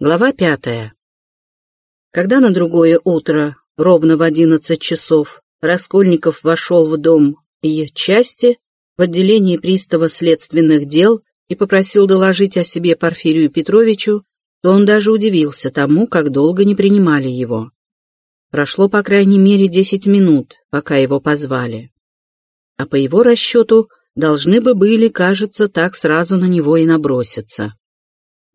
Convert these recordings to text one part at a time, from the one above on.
Глава пятая. Когда на другое утро, ровно в одиннадцать часов, Раскольников вошел в дом и части в отделении пристава следственных дел и попросил доложить о себе Порфирию Петровичу, то он даже удивился тому, как долго не принимали его. Прошло по крайней мере десять минут, пока его позвали. А по его расчету должны бы были, кажется, так сразу на него и наброситься.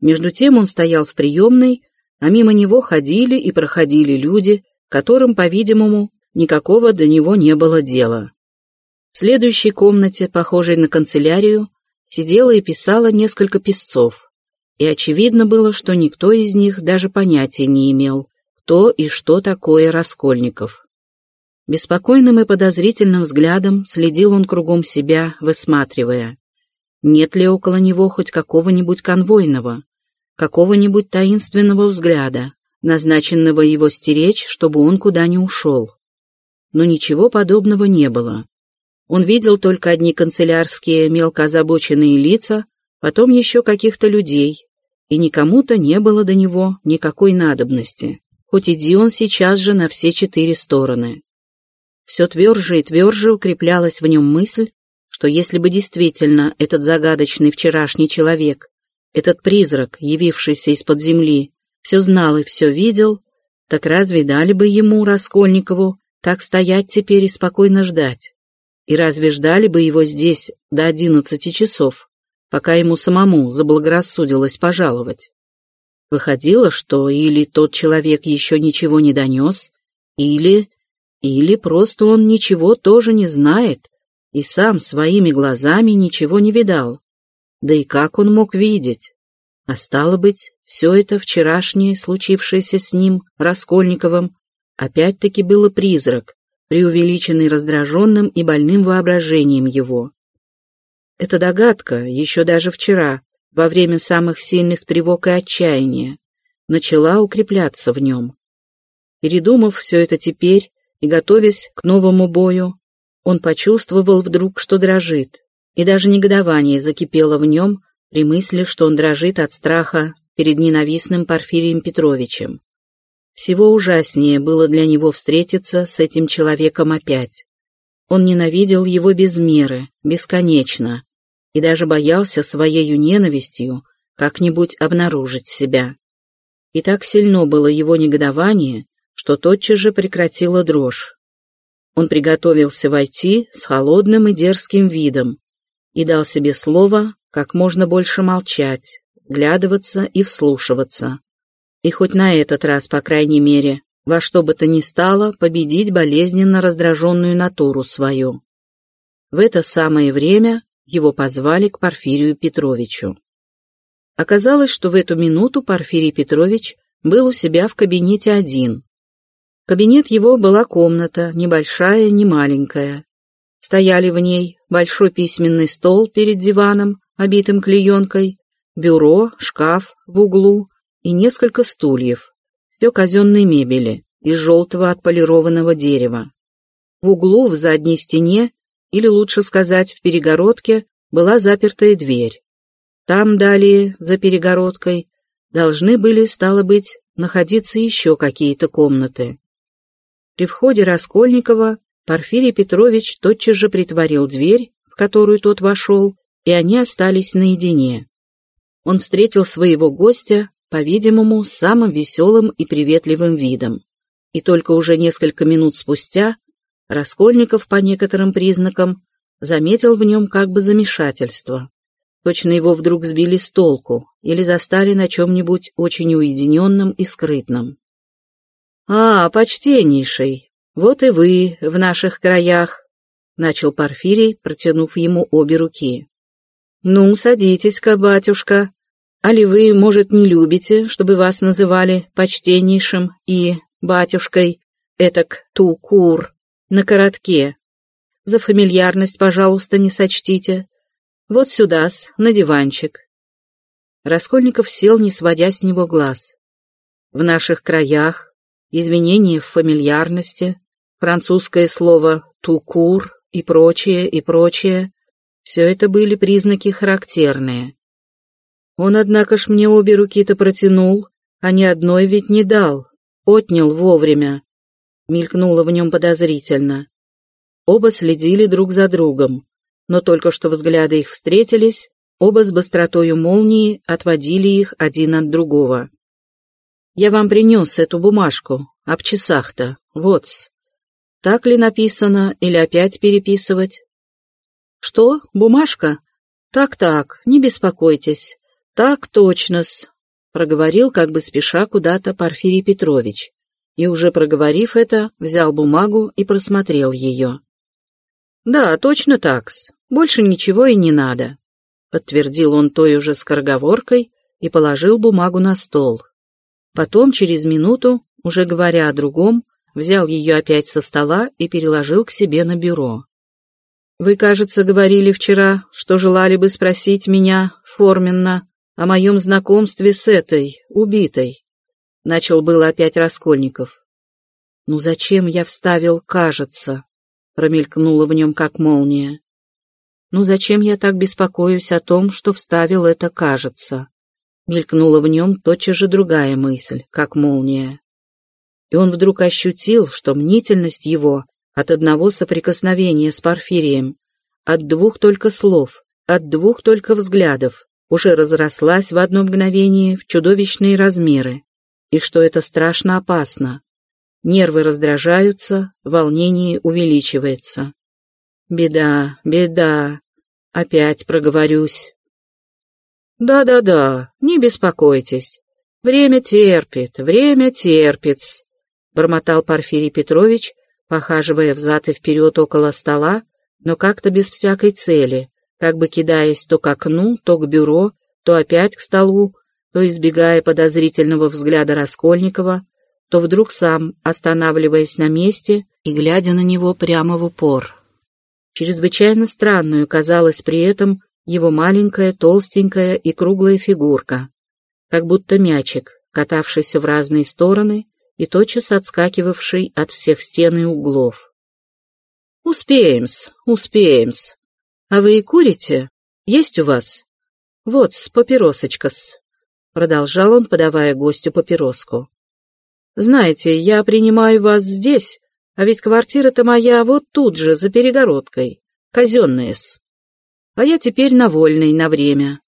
Между тем он стоял в приемной, а мимо него ходили и проходили люди, которым, по-видимому, никакого до него не было дела. В следующей комнате, похожей на канцелярию, сидела и писала несколько писцов, и очевидно было, что никто из них даже понятия не имел, кто и что такое Раскольников. Беспокойным и подозрительным взглядом следил он кругом себя, высматривая, нет ли около него хоть какого-нибудь конвойного, какого-нибудь таинственного взгляда, назначенного его стеречь, чтобы он куда не ушел. Но ничего подобного не было. Он видел только одни канцелярские мелко озабоченные лица, потом еще каких-то людей, и никому-то не было до него никакой надобности, хоть иди он сейчас же на все четыре стороны. Все тверже и тверже укреплялась в нем мысль, что если бы действительно этот загадочный вчерашний человек этот призрак, явившийся из-под земли, все знал и все видел, так разве дали бы ему, Раскольникову, так стоять теперь и спокойно ждать? И разве ждали бы его здесь до одиннадцати часов, пока ему самому заблагорассудилось пожаловать? Выходило, что или тот человек еще ничего не донес, или... или просто он ничего тоже не знает и сам своими глазами ничего не видал. Да и как он мог видеть? А стало быть, все это вчерашнее, случившееся с ним, Раскольниковым, опять-таки было призрак, преувеличенный раздраженным и больным воображением его. Эта догадка, еще даже вчера, во время самых сильных тревог и отчаяния, начала укрепляться в нем. Передумав все это теперь и готовясь к новому бою, он почувствовал вдруг, что дрожит, и даже негодование закипело в нем при мысли, что он дрожит от страха перед ненавистным Порфирием Петровичем. Всего ужаснее было для него встретиться с этим человеком опять. Он ненавидел его без меры, бесконечно, и даже боялся своей ненавистью как-нибудь обнаружить себя. И так сильно было его негодование, что тотчас же прекратила дрожь. Он приготовился войти с холодным и дерзким видом, и дал себе слово как можно больше молчать, глядываться и вслушиваться. И хоть на этот раз, по крайней мере, во что бы то ни стало, победить болезненно раздраженную натуру свою. В это самое время его позвали к Порфирию Петровичу. Оказалось, что в эту минуту Порфирий Петрович был у себя в кабинете один. Кабинет его была комната, небольшая, не маленькая. Стояли в ней большой письменный стол перед диваном, обитым клеенкой, бюро, шкаф в углу и несколько стульев, все казенной мебели из желтого отполированного дерева. В углу в задней стене, или лучше сказать в перегородке, была запертая дверь. Там далее, за перегородкой, должны были, стало быть, находиться еще какие-то комнаты. При входе Раскольникова Порфирий Петрович тотчас же притворил дверь, в которую тот вошел, и они остались наедине. Он встретил своего гостя, по-видимому, самым веселым и приветливым видом. И только уже несколько минут спустя Раскольников, по некоторым признакам, заметил в нем как бы замешательство. Точно его вдруг сбили с толку или застали на чем-нибудь очень уединенном и скрытном. «А, почтеннейший, вот и вы в наших краях», — начал Порфирий, протянув ему обе руки. «Ну, садитесь-ка, батюшка. Али вы, может, не любите, чтобы вас называли почтеннейшим и батюшкой, этак ту-кур, на коротке? За фамильярность, пожалуйста, не сочтите. Вот сюда-с, на диванчик». Раскольников сел, не сводя с него глаз. В наших краях извинение в фамильярности, французское слово «тукур» и прочее, и прочее все это были признаки характерные. Он, однако ж, мне обе руки-то протянул, а ни одной ведь не дал, отнял вовремя. Мелькнуло в нем подозрительно. Оба следили друг за другом, но только что взгляды их встретились, оба с быстротою молнии отводили их один от другого. «Я вам принес эту бумажку, об часах-то, вот -с. Так ли написано или опять переписывать?» «Что, бумажка? Так-так, не беспокойтесь. Так точно-с», проговорил как бы спеша куда-то Порфирий Петрович, и уже проговорив это, взял бумагу и просмотрел ее. «Да, точно такс. Больше ничего и не надо», — подтвердил он той уже скороговоркой и положил бумагу на стол. Потом, через минуту, уже говоря о другом, взял ее опять со стола и переложил к себе на бюро. «Вы, кажется, говорили вчера, что желали бы спросить меня, форменно, о моем знакомстве с этой, убитой», — начал было опять Раскольников. «Ну зачем я вставил «кажется»?» промелькнуло в нем как молния. «Ну зачем я так беспокоюсь о том, что вставил это «кажется»?» Мелькнула в нем тотчас же другая мысль, как молния. И он вдруг ощутил, что мнительность его от одного соприкосновения с Порфирием, от двух только слов, от двух только взглядов, уже разрослась в одно мгновение в чудовищные размеры, и что это страшно опасно, Нервы раздражаются, волнение увеличивается. Беда, беда. Опять проговорюсь. Да-да-да, не беспокойтесь. Время терпит, время терпит. Бормотал Порфирий Петрович, похаживая взад и вперед около стола, но как-то без всякой цели, как бы кидаясь то к окну, то к бюро, то опять к столу, то избегая подозрительного взгляда Раскольникова, то вдруг сам, останавливаясь на месте и глядя на него прямо в упор. Чрезвычайно странную казалась при этом его маленькая, толстенькая и круглая фигурка, как будто мячик, катавшийся в разные стороны и тотчас отскакивавший от всех стен и углов. «Успеем-с, успеем-с. А вы и курите? Есть у вас? Вот-с, папиросочка-с», — продолжал он, подавая гостю папироску. Знаете, я принимаю вас здесь, а ведь квартира-то моя вот тут же, за перегородкой, казенная-с. А я теперь на вольной, на время.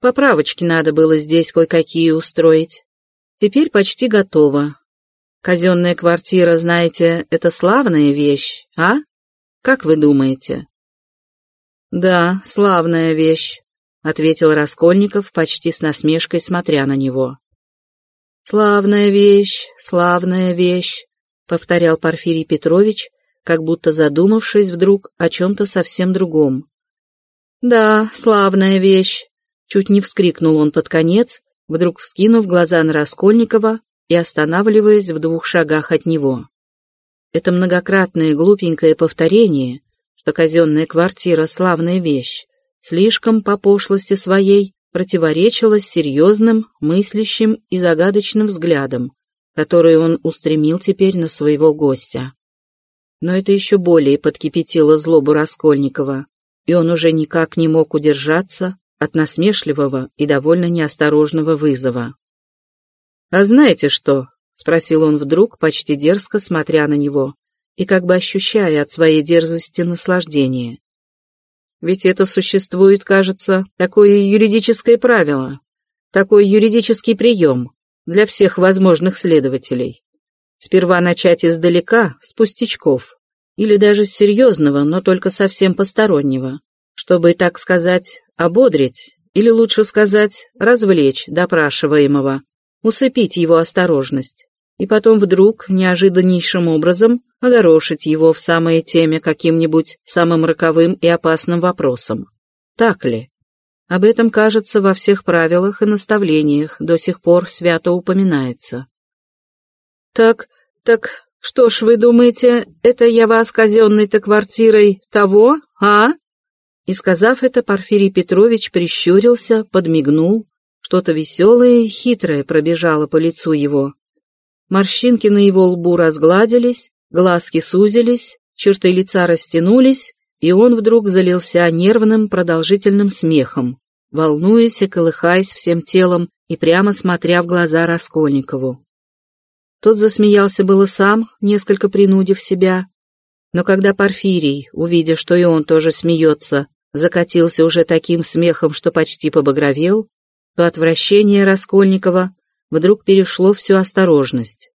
Поправочки надо было здесь кое-какие устроить. Теперь почти готово. Казенная квартира, знаете, это славная вещь, а? Как вы думаете? Да, славная вещь, — ответил Раскольников почти с насмешкой, смотря на него. «Славная вещь, славная вещь», — повторял Порфирий Петрович, как будто задумавшись вдруг о чем-то совсем другом. «Да, славная вещь», — чуть не вскрикнул он под конец, вдруг вскинув глаза на Раскольникова и останавливаясь в двух шагах от него. Это многократное глупенькое повторение, что казенная квартира — славная вещь, слишком по пошлости своей противоречило серьезным, мыслящим и загадочным взглядом, который он устремил теперь на своего гостя. Но это еще более подкипятило злобу Раскольникова, и он уже никак не мог удержаться от насмешливого и довольно неосторожного вызова. «А знаете что?» — спросил он вдруг, почти дерзко смотря на него, и как бы ощущая от своей дерзости наслаждение. Ведь это существует, кажется, такое юридическое правило, такой юридический прием для всех возможных следователей. Сперва начать издалека, с пустячков, или даже с серьезного, но только совсем постороннего, чтобы, так сказать, ободрить, или лучше сказать, развлечь допрашиваемого, усыпить его осторожность, и потом вдруг, неожиданнейшим образом, огорошить его в самой теме каким-нибудь самым роковым и опасным вопросом. Так ли? Об этом, кажется, во всех правилах и наставлениях до сих пор свято упоминается. «Так, так, что ж вы думаете, это я вас казенной-то квартирой того, а?» И сказав это, Порфирий Петрович прищурился, подмигнул, что-то веселое и хитрое пробежало по лицу его. Морщинки на его лбу разгладились, глазки сузились, черты лица растянулись, и он вдруг залился нервным продолжительным смехом, волнуясь и колыхаясь всем телом и прямо смотря в глаза Раскольникову. Тот засмеялся было сам, несколько принудив себя, но когда Порфирий, увидя, что и он тоже смеется, закатился уже таким смехом, что почти побагровел, то отвращение Раскольникова вдруг перешло всю осторожность.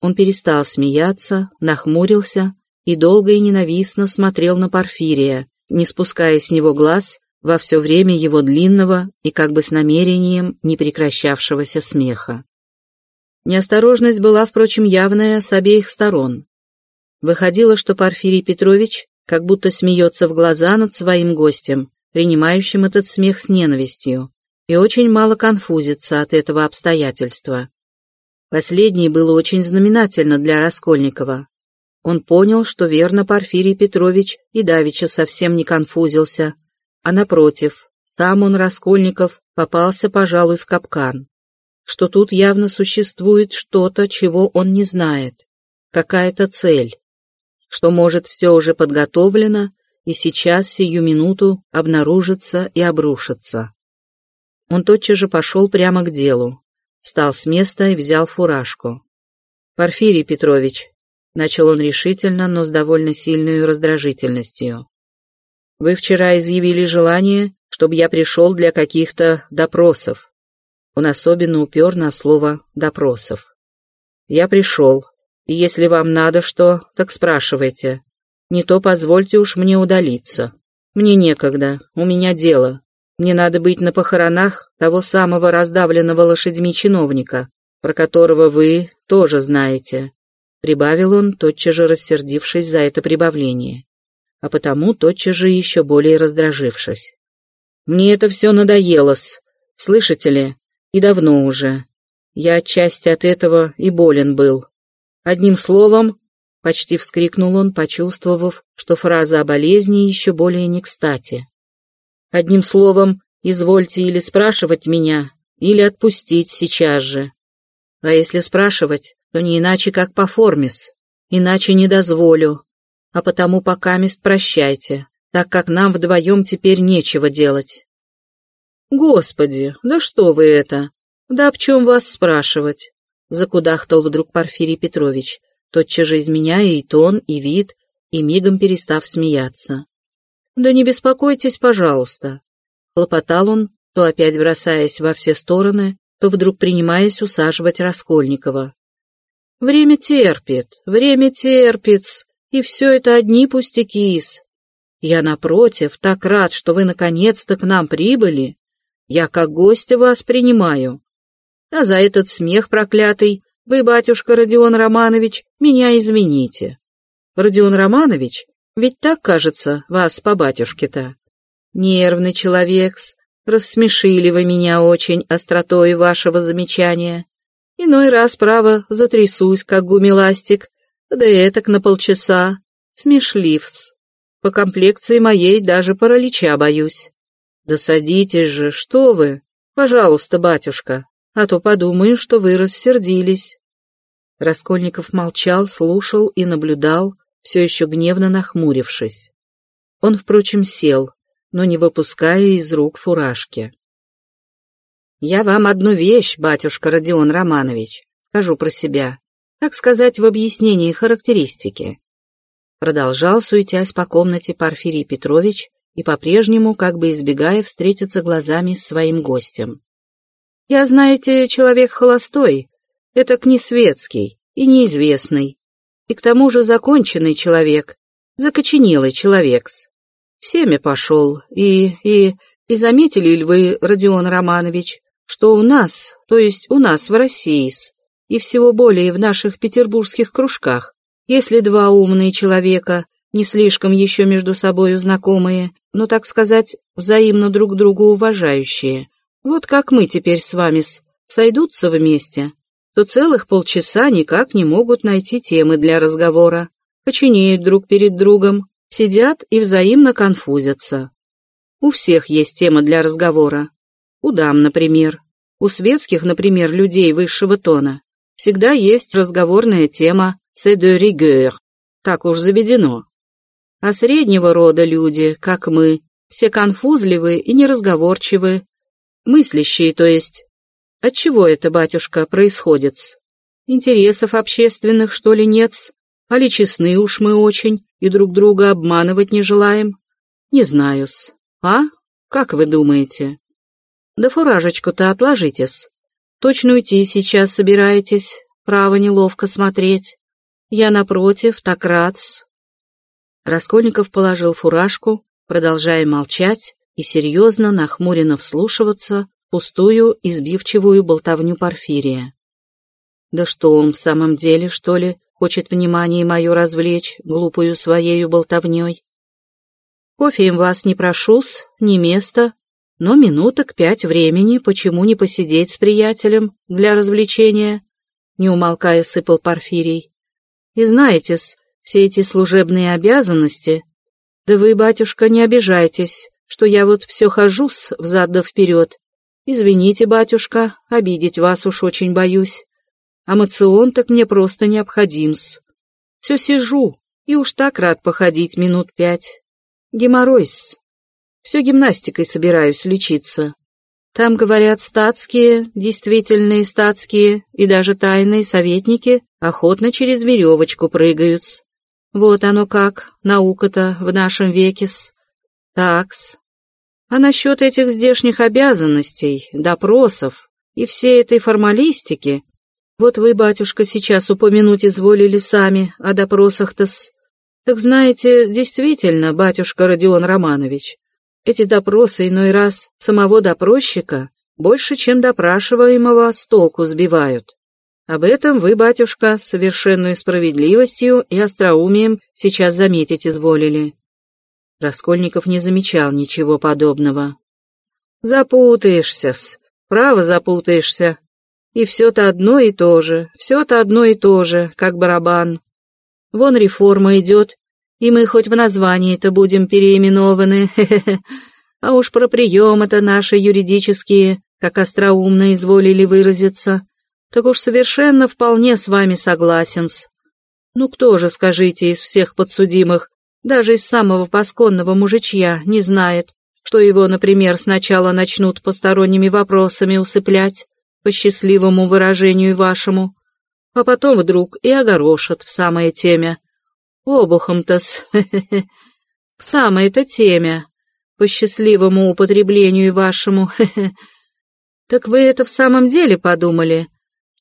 Он перестал смеяться, нахмурился и долго и ненавистно смотрел на Порфирия, не спуская с него глаз во все время его длинного и как бы с намерением не прекращавшегося смеха. Неосторожность была, впрочем, явная с обеих сторон. Выходило, что Порфирий Петрович как будто смеется в глаза над своим гостем, принимающим этот смех с ненавистью, и очень мало конфузится от этого обстоятельства. Последнее было очень знаменательно для Раскольникова. Он понял, что верно Порфирий Петрович и Давича совсем не конфузился, а напротив, сам он, Раскольников, попался, пожалуй, в капкан. Что тут явно существует что-то, чего он не знает, какая-то цель, что, может, все уже подготовлено и сейчас, сию минуту, обнаружится и обрушится. Он тотчас же пошел прямо к делу, встал с места и взял фуражку. «Порфирий Петрович», — начал он решительно, но с довольно сильной раздражительностью, «вы вчера изъявили желание, чтобы я пришел для каких-то допросов». Он особенно упер на слово «допросов». «Я пришел, и если вам надо что, так спрашивайте. Не то позвольте уж мне удалиться. Мне некогда, у меня дело. Мне надо быть на похоронах того самого раздавленного лошадьми чиновника, про которого вы тоже знаете», — прибавил он, тотчас же рассердившись за это прибавление, а потому тотчас же еще более раздражившись. «Мне это все надоело-с, слышите ли, и давно уже. Я отчасти от этого и болен был. Одним словом, — почти вскрикнул он, почувствовав, что фраза о болезни еще более не кстати. Одним словом, извольте или спрашивать меня, или отпустить сейчас же. А если спрашивать, то не иначе, как по формис, иначе не дозволю. А потому пока мест прощайте, так как нам вдвоем теперь нечего делать. Господи, да что вы это? Да об чем вас спрашивать? Закудахтал вдруг Порфирий Петрович, тотчас же изменяя и тон, и вид, и мигом перестав смеяться. «Да не беспокойтесь, пожалуйста!» Хлопотал он, то опять бросаясь во все стороны, то вдруг принимаясь усаживать Раскольникова. «Время терпит, время терпит, и все это одни пустяки-с. Я, напротив, так рад, что вы наконец-то к нам прибыли. Я как гостя вас принимаю. А за этот смех проклятый вы, батюшка Родион Романович, меня извините. Родион Романович ведь так, кажется, вас по батюшке-то. Нервный человек-с, рассмешили вы меня очень остротой вашего замечания. Иной раз, право, затрясусь, как гумиластик, да и этак на полчаса. Смешливс. По комплекции моей даже паралича боюсь. Да садитесь же, что вы? Пожалуйста, батюшка, а то подумаю, что вы рассердились. Раскольников молчал, слушал и наблюдал, все еще гневно нахмурившись. Он, впрочем, сел, но не выпуская из рук фуражки. «Я вам одну вещь, батюшка Родион Романович, скажу про себя, так сказать, в объяснении характеристики». Продолжал, суетясь по комнате Порфирий Петрович и по-прежнему, как бы избегая, встретиться глазами с своим гостем. «Я, знаете, человек холостой, это не светский и неизвестный, и к тому же законченный человек, закоченелый человекс. Всеми пошел, и, и, и заметили ли вы, Родион Романович, что у нас, то есть у нас в России, и всего более в наших петербургских кружках, если два умные человека, не слишком еще между собою знакомые, но, так сказать, взаимно друг друга уважающие, вот как мы теперь с вами сойдутся вместе, то целых полчаса никак не могут найти темы для разговора, коченеют друг перед другом, сидят и взаимно конфузятся. У всех есть тема для разговора. У дам, например. У светских, например, людей высшего тона. Всегда есть разговорная тема «c'est de rigueur». Так уж заведено. А среднего рода люди, как мы, все конфузливы и неразговорчивы. Мыслящие, то есть. Отчего это, батюшка, происходит? Интересов общественных, что ли, нет? А ли честны уж мы очень и друг друга обманывать не желаем? Не знаю-с. А? Как вы думаете? Да фуражечку-то отложитесь. Точно уйти сейчас собираетесь, право неловко смотреть. Я, напротив, так рад -с. Раскольников положил фуражку, продолжая молчать и серьезно, нахмуренно вслушиваться пустую, избивчивую болтовню Порфирия. Да что он в самом деле, что ли, хочет внимание мое развлечь глупую своею болтовней? Кофеем вас не прошусь, ни места, но минуток пять времени почему не посидеть с приятелем для развлечения? Не умолкая сыпал Порфирий. И знаете-с, все эти служебные обязанности... Да вы, батюшка, не обижайтесь, что я вот все хожу-с взад да вперед. Извините, батюшка, обидеть вас уж очень боюсь. А мацион так мне просто необходим-с. Все сижу, и уж так рад походить минут пять. Геморройс. Все гимнастикой собираюсь лечиться. Там, говорят, статские, действительные статские и даже тайные советники охотно через веревочку прыгают. Вот оно как, наука-то в нашем веке-с. Такс. А насчет этих здешних обязанностей, допросов и всей этой формалистики, вот вы, батюшка, сейчас упомянуть изволили сами о допросах-то-с. Так знаете, действительно, батюшка Родион Романович, эти допросы иной раз самого допросчика больше, чем допрашиваемого, с толку сбивают. Об этом вы, батюшка, с совершенной справедливостью и остроумием сейчас заметить изволили. Раскольников не замечал ничего подобного. Запутаешься-с, право запутаешься. И все-то одно и то же, все-то одно и то же, как барабан. Вон реформа идет, и мы хоть в названии-то будем переименованы, А уж про приемы-то наши юридические, как остроумно изволили выразиться, так уж совершенно вполне с вами согласен-с. Ну кто же, скажите, из всех подсудимых, даже из самого пасконного мужичья, не знает, что его, например, сначала начнут посторонними вопросами усыплять, по счастливому выражению вашему, а потом вдруг и огорошат в самое темя. Обухом-то-с, в самое-то темя, по счастливому употреблению вашему, Так вы это в самом деле подумали,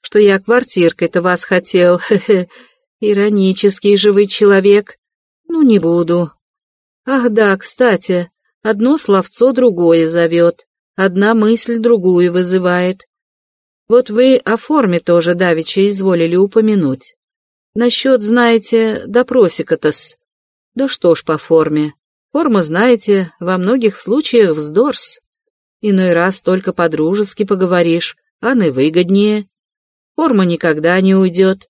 что я квартиркой-то вас хотел, Иронический живой человек. Ну, не буду. Ах да, кстати, одно словцо другое зовет, одна мысль другую вызывает. Вот вы о форме тоже давеча изволили упомянуть. Насчет, знаете, допросика-то-с. Да что ж по форме. Форма, знаете, во многих случаях вздорс. Иной раз только по-дружески поговоришь, а наивыгоднее. Форма никогда не уйдет.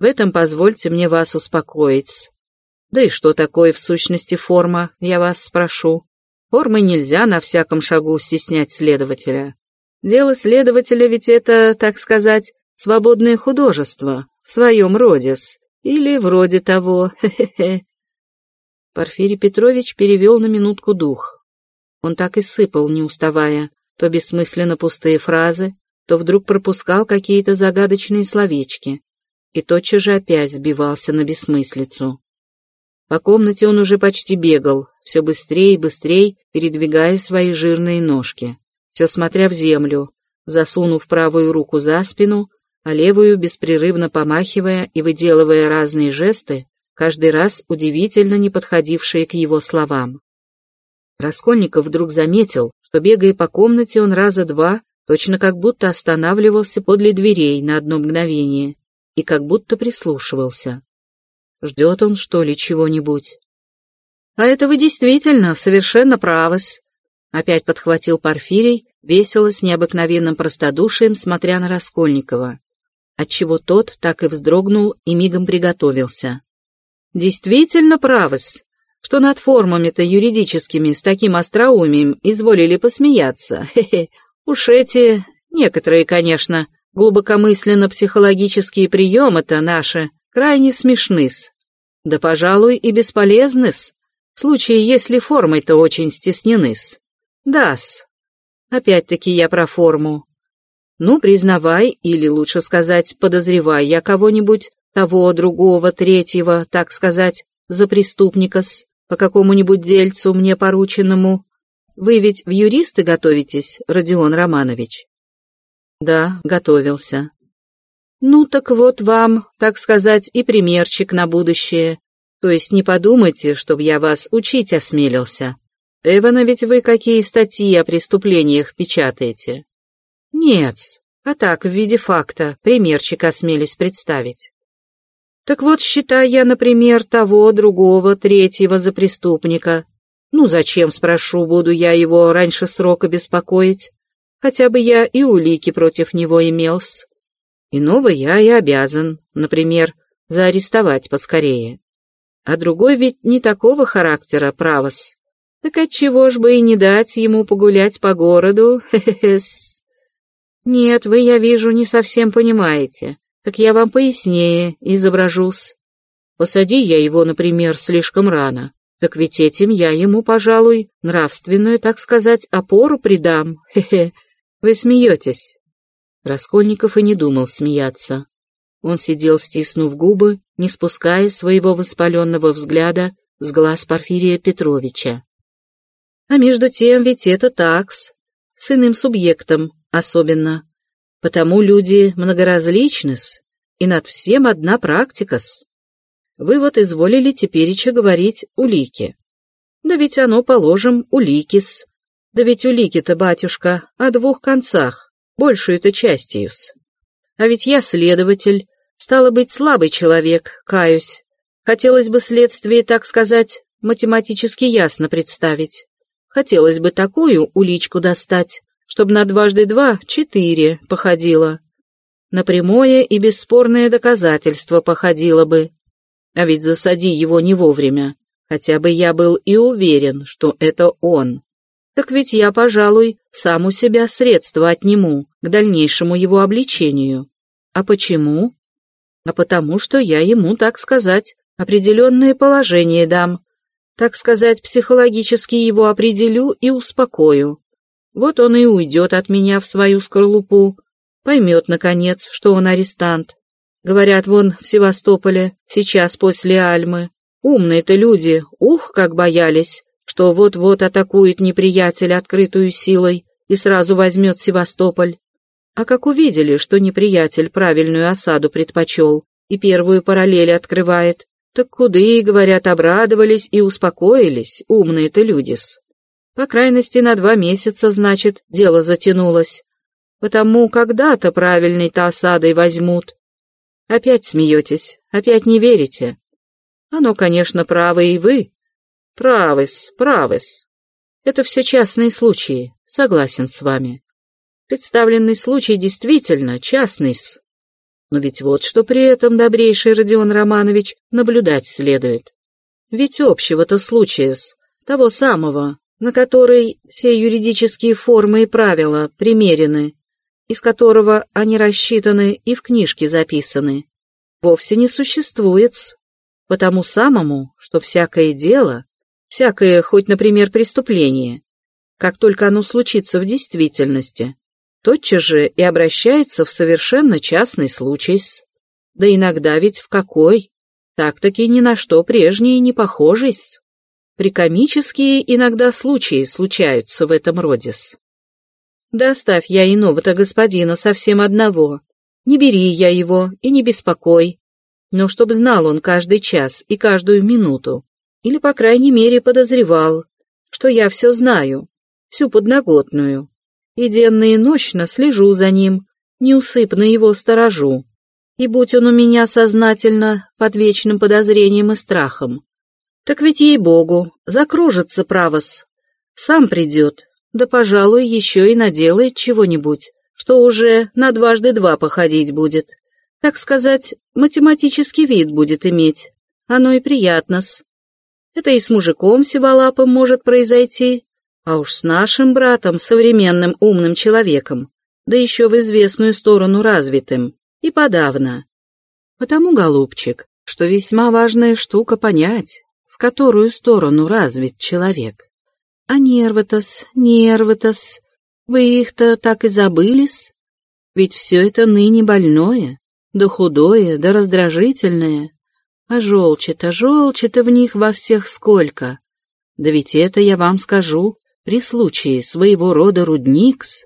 В этом позвольте мне вас успокоить. Да и что такое в сущности форма, я вас спрошу. Формы нельзя на всяком шагу стеснять следователя. Дело следователя ведь это, так сказать, свободное художество, в своем роде или вроде того, хе-хе-хе. Порфирий Петрович перевел на минутку дух. Он так и сыпал, не уставая, то бессмысленно пустые фразы, то вдруг пропускал какие-то загадочные словечки, и тотчас же опять сбивался на бессмыслицу. По комнате он уже почти бегал, все быстрее и быстрее, передвигая свои жирные ножки, все смотря в землю, засунув правую руку за спину, а левую беспрерывно помахивая и выделывая разные жесты, каждый раз удивительно не подходившие к его словам. Раскольников вдруг заметил, что, бегая по комнате, он раза два точно как будто останавливался подле дверей на одно мгновение и как будто прислушивался. Ждет он, что ли, чего-нибудь? «А это вы действительно совершенно правы-с», — опять подхватил Порфирий, весело с необыкновенным простодушием, смотря на Раскольникова, отчего тот так и вздрогнул и мигом приготовился. «Действительно правы-с, что над формами-то юридическими с таким остроумием изволили посмеяться. Хе-хе, Уж эти, некоторые, конечно, глубокомысленно-психологические приемы-то наши крайне смешны-с. Да, пожалуй, и бесполезны-с, в случае, если формой-то очень стеснены-с. Да-с. Опять-таки я про форму. Ну, признавай, или лучше сказать, подозревай я кого-нибудь, того, другого, третьего, так сказать, за преступника-с, по какому-нибудь дельцу мне порученному. Вы ведь в юристы готовитесь, Родион Романович? Да, готовился. Ну так вот вам, так сказать, и примерчик на будущее. То есть не подумайте, чтоб я вас учить осмелился. Эвана ведь вы какие статьи о преступлениях печатаете? Нет, а так, в виде факта, примерчик осмелюсь представить. Так вот, считай я, например, того, другого, третьего за преступника. Ну, зачем, спрошу, буду я его раньше срока беспокоить? Хотя бы я и улики против него имелся. Иного я и обязан, например, заарестовать поскорее. А другой ведь не такого характера, правос. Так отчего ж бы и не дать ему погулять по городу? Хе-хе-с. Нет, вы, я вижу, не совсем понимаете. Так я вам пояснее изображусь. Посади я его, например, слишком рано. Так ведь этим я ему, пожалуй, нравственную, так сказать, опору придам. Хе-хе. Вы смеетесь. Раскольников и не думал смеяться. Он сидел, стиснув губы, не спуская своего воспаленного взгляда с глаз Порфирия Петровича. А между тем ведь это такс, с иным субъектом особенно. Потому люди многоразличны-с, и над всем одна практика-с. Вы вот изволили тепереча говорить улики. Да ведь оно, положим, улики-с. Да ведь улики-то, батюшка, о двух концах, большую-то частью-с. А ведь я следователь, стало быть, слабый человек, каюсь. Хотелось бы следствие, так сказать, математически ясно представить. Хотелось бы такую уличку достать, чтобы на дважды два четыре походило. На прямое и бесспорное доказательство походило бы. А ведь засади его не вовремя. Хотя бы я был и уверен, что это он. Так ведь я, пожалуй, сам у себя средства отниму к дальнейшему его обличению. А почему? А потому что я ему, так сказать, определенное положение дам, так сказать, психологически его определю и успокою. Вот он и уйдет от меня в свою скорлупу, поймет, наконец, что он арестант. Говорят, вон в Севастополе, сейчас после Альмы. Умные-то люди, ух, как боялись, что вот-вот атакует неприятель открытую силой и сразу возьмет Севастополь. А как увидели, что неприятель правильную осаду предпочел и первую параллель открывает, так куды, говорят, обрадовались и успокоились, умные-то люди-с. По крайности, на два месяца, значит, дело затянулось. Потому когда-то правильной-то осадой возьмут. Опять смеетесь, опять не верите. Оно, конечно, правы и вы. Правы-с, правы-с. Это все частные случаи, согласен с вами. Представленный случай действительно частный-с. Но ведь вот что при этом, добрейший Родион Романович, наблюдать следует. Ведь общего-то случая с того самого, на который все юридические формы и правила примерены, из которого они рассчитаны и в книжке записаны, вовсе не существует, по тому самому, что всякое дело, всякое, хоть, например, преступление, как только оно случится в действительности, тотчас же и обращается в совершенно частный случай с... Да иногда ведь в какой? Так-таки ни на что прежнее не похожий с. Прикомические иногда случаи случаются в этом роде с. Да оставь я иного-то господина совсем одного. Не бери я его и не беспокой. Но чтоб знал он каждый час и каждую минуту, или, по крайней мере, подозревал, что я все знаю, всю подноготную, и денно и ночно слежу за ним, неусыпно его сторожу. И будь он у меня сознательно под вечным подозрением и страхом, так ведь ей-богу, закружится правос, сам придет, да, пожалуй, еще и наделает чего-нибудь, что уже на дважды два походить будет. Так сказать, математический вид будет иметь. Оно и приятно-с. Это и с мужиком сиволапом может произойти, а уж с нашим братом, современным умным человеком, да еще в известную сторону развитым, и подавно. Потому, голубчик, что весьма важная штука понять, в которую сторону развит человек. А нервы-тос, вы их-то так и забылись? Ведь все это ныне больное, да худое, да раздражительное. А желчи-то, желчи-то в них во всех сколько. Да ведь это я вам скажу, при случае своего рода рудникс.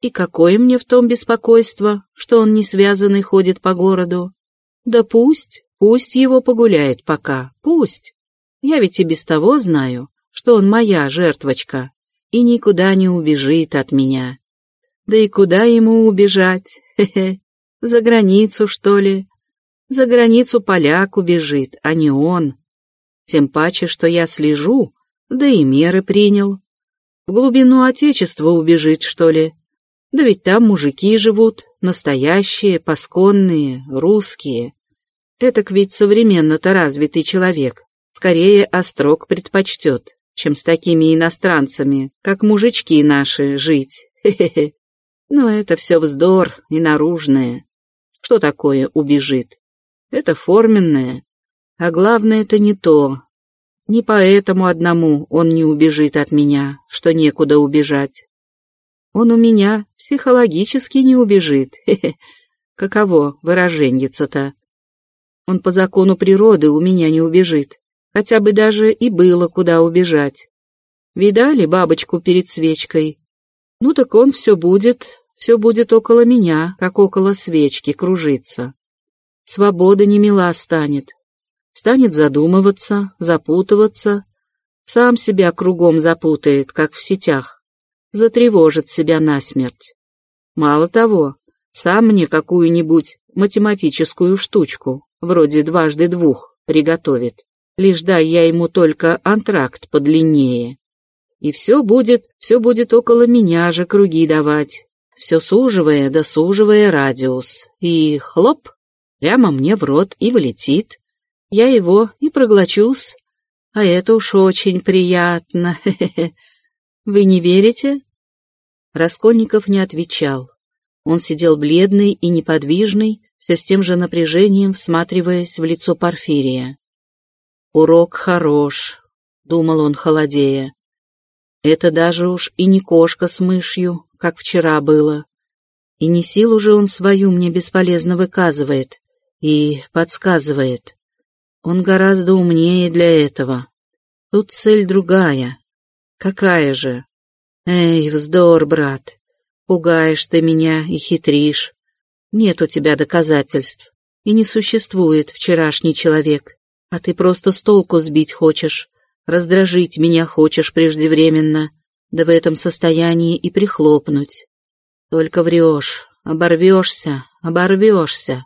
И какое мне в том беспокойство, что он не связанный ходит по городу? Да пусть, пусть его погуляет пока, пусть. Я ведь и без того знаю, что он моя жертвочка и никуда не убежит от меня. Да и куда ему убежать? Хе-хе. За границу, что ли? За границу поляк убежит, а не он. Тем паче, что я слежу, да и меры принял. В глубину Отечества убежит, что ли? Да ведь там мужики живут, настоящие, пасконные, русские. Этак ведь современно-то развитый человек скорее острог предпочтет, чем с такими иностранцами, как мужички наши, жить. Хе-хе-хе. Но это все вздор и наружное. Что такое убежит? Это форменное. А главное, это не то. Не поэтому одному он не убежит от меня, что некуда убежать. Он у меня психологически не убежит. Хе-хе. Каково выраженьица-то? Он по закону природы у меня не убежит, хотя бы даже и было куда убежать. Видали бабочку перед свечкой? Ну так он все будет, все будет около меня, как около свечки, кружиться. Свобода не мила станет. Станет задумываться, запутываться, сам себя кругом запутает, как в сетях, затревожит себя насмерть. Мало того, сам мне какую-нибудь математическую штучку, вроде дважды двух, приготовит. Лишь дай я ему только антракт подлиннее. И все будет, все будет около меня же круги давать, все суживая да суживая радиус. И хлоп, прямо мне в рот и влетит. Я его и проглочусь. А это уж очень приятно. Вы не верите? Раскольников не отвечал. Он сидел бледный и неподвижный, все с тем же напряжением всматриваясь в лицо Порфирия. «Урок хорош», — думал он, холодея. «Это даже уж и не кошка с мышью, как вчера было. И не силу же он свою мне бесполезно выказывает и подсказывает. Он гораздо умнее для этого. Тут цель другая. Какая же? Эй, вздор, брат. Пугаешь ты меня и хитришь. Нет у тебя доказательств. И не существует вчерашний человек. А ты просто с толку сбить хочешь, раздражить меня хочешь преждевременно, да в этом состоянии и прихлопнуть. Только врешь, оборвешься, оборвешься.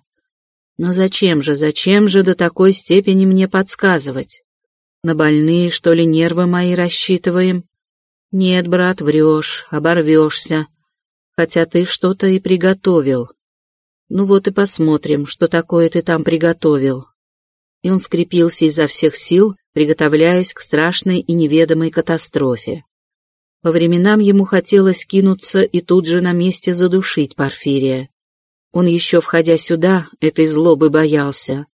Но зачем же, зачем же до такой степени мне подсказывать? На больные, что ли, нервы мои рассчитываем? Нет, брат, врешь, оборвешься, хотя ты что-то и приготовил. Ну вот и посмотрим, что такое ты там приготовил и он скрепился изо всех сил, приготовляясь к страшной и неведомой катастрофе. По временам ему хотелось кинуться и тут же на месте задушить Порфирия. Он еще, входя сюда, этой злобы боялся.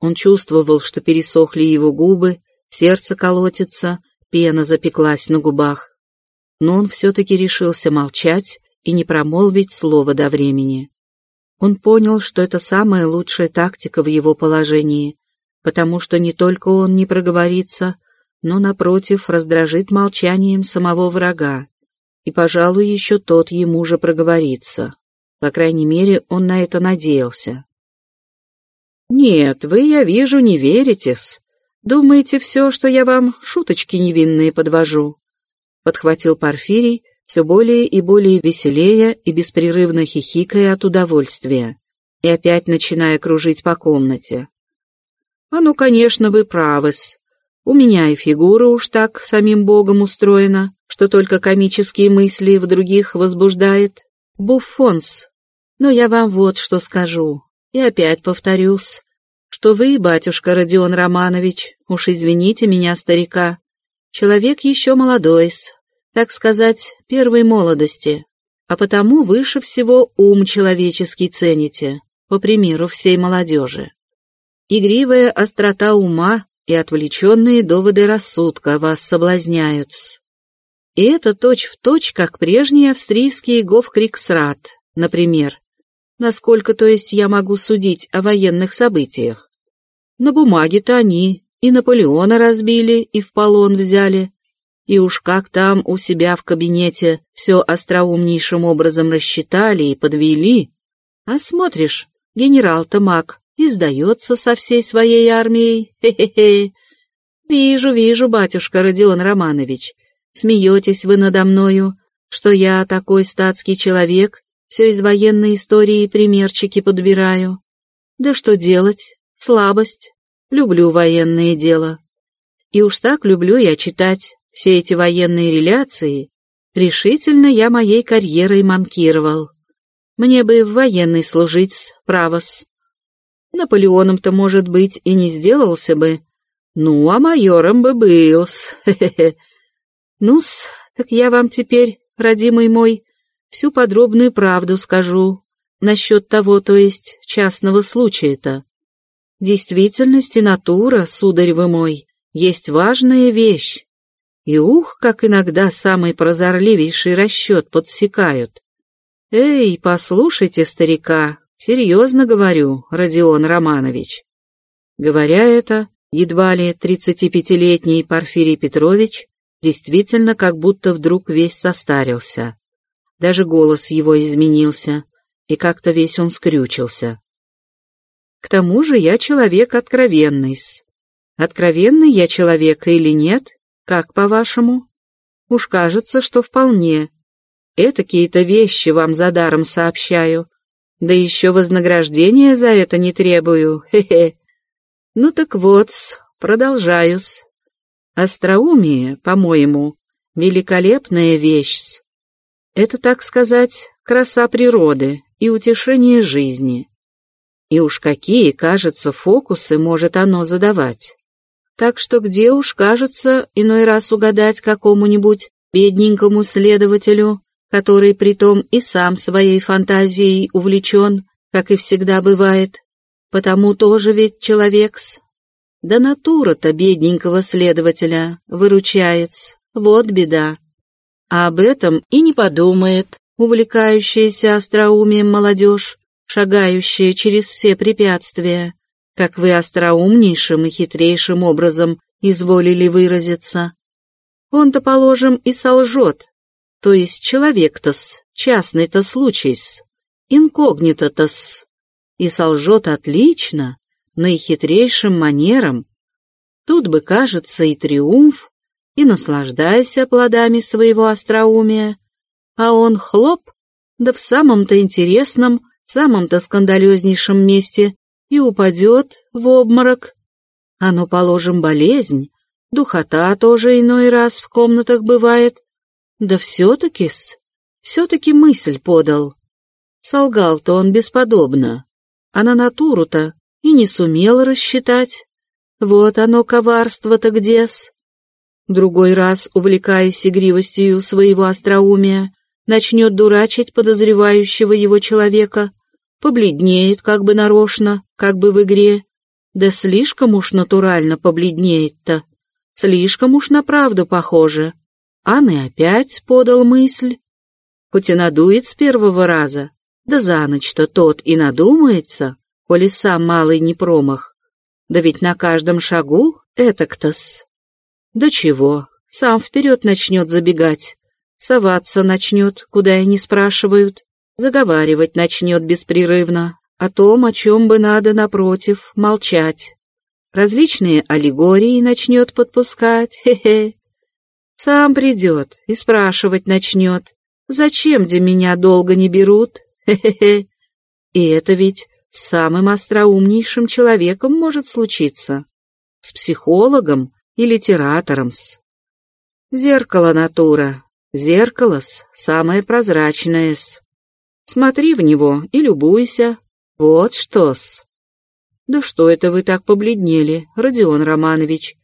Он чувствовал, что пересохли его губы, сердце колотится, пена запеклась на губах. Но он все-таки решился молчать и не промолвить слова до времени. Он понял, что это самая лучшая тактика в его положении, потому что не только он не проговорится, но, напротив, раздражит молчанием самого врага, и, пожалуй, еще тот ему же проговорится. По крайней мере, он на это надеялся. «Нет, вы, я вижу, не веритесь. Думаете все, что я вам шуточки невинные подвожу?» Подхватил Порфирий, все более и более веселее и беспрерывно хихикая от удовольствия, и опять начиная кружить по комнате. А ну, конечно, вы правы-с. У меня и фигура уж так самим богом устроена, что только комические мысли в других возбуждает. Буфонс. Но я вам вот что скажу. И опять повторюсь, что вы, батюшка Родион Романович, уж извините меня, старика, человек еще молодой-с, так сказать, первой молодости, а потому выше всего ум человеческий цените, по примеру всей молодежи. Игривая острота ума и отвлеченные доводы рассудка вас соблазняют. И это точь-в-точь, как прежний австрийский Гофкриксрат, например. Насколько, то есть, я могу судить о военных событиях? На бумаге-то они и Наполеона разбили, и в полон взяли. И уж как там у себя в кабинете все остроумнейшим образом рассчитали и подвели. А смотришь, генерал-то маг и сдается со всей своей армией. Хе-хе-хе. Вижу, вижу, батюшка Родион Романович. Смеетесь вы надо мною, что я такой статский человек, все из военной истории примерчики подбираю. Да что делать? Слабость. Люблю военное дело. И уж так люблю я читать все эти военные реляции. Решительно я моей карьерой манкировал. Мне бы в военной служить, правос. Наполеоном-то, может быть, и не сделался бы. Ну, а майором бы был-с. Ну-с, так я вам теперь, родимый мой, всю подробную правду скажу. Насчет того, то есть, частного случая-то. Действительность и натура, сударь вы мой, есть важная вещь. И ух, как иногда самый прозорливейший расчет подсекают. Эй, послушайте старика, серьезно говорю, Родион Романович. Говоря это, едва ли тридцатипятилетний Порфирий Петрович действительно как будто вдруг весь состарился. Даже голос его изменился, и как-то весь он скрючился. К тому же я человек откровенный -с. Откровенный я человек или нет, как по-вашему? Уж кажется, что вполне. Этакие-то вещи вам за даром сообщаю. Да еще вознаграждения за это не требую, хе-хе. Ну так вот, продолжаю-с. Остроумие, по-моему, великолепная вещь -с. Это, так сказать, краса природы и утешение жизни. И уж какие, кажется, фокусы может оно задавать. Так что где уж, кажется, иной раз угадать какому-нибудь бедненькому следователю, который притом и сам своей фантазией увлечен, как и всегда бывает, потому тоже ведь человек-с. Да натура-то бедненького следователя выручает, вот беда а об этом и не подумает увлекающаяся остроумием молодежь, шагающая через все препятствия, как вы остроумнейшим и хитрейшим образом изволили выразиться. Он-то, положим, и солжет, то есть человек-то-с, частный-то случай-с, инкогнито-то-с, и солжет отлично, наихитрейшим манером. Тут бы, кажется, и триумф, и наслаждайся плодами своего остроумия. А он хлоп, да в самом-то интересном, самом-то скандалезнейшем месте и упадет в обморок. А ну, положим, болезнь, духота тоже иной раз в комнатах бывает. Да все-таки-с, все-таки мысль подал. Солгал-то он бесподобно, а на натуру-то и не сумел рассчитать. Вот оно коварство-то где-с. Другой раз, увлекаясь игривостью своего остроумия, начнет дурачить подозревающего его человека, побледнеет как бы нарочно, как бы в игре. Да слишком уж натурально побледнеет-то, слишком уж на правду похоже. Ан и опять подал мысль. Хоть и надует с первого раза, да за ночь-то тот и надумается, коли сам малый не промах. Да ведь на каждом шагу этак-то-с. Да чего, сам вперед начнет забегать, соваться начнет, куда и не спрашивают, заговаривать начнет беспрерывно, о том, о чем бы надо, напротив, молчать. Различные аллегории начнет подпускать, хе-хе. Сам придет и спрашивать начнет, зачем де меня долго не берут, хе-хе-хе. И это ведь самым остроумнейшим человеком может случиться. С психологом, и литератором-с. Зеркало натура, зеркало-с, самое прозрачное-с. Смотри в него и любуйся, вот что-с. Да что это вы так побледнели, Родион Романович?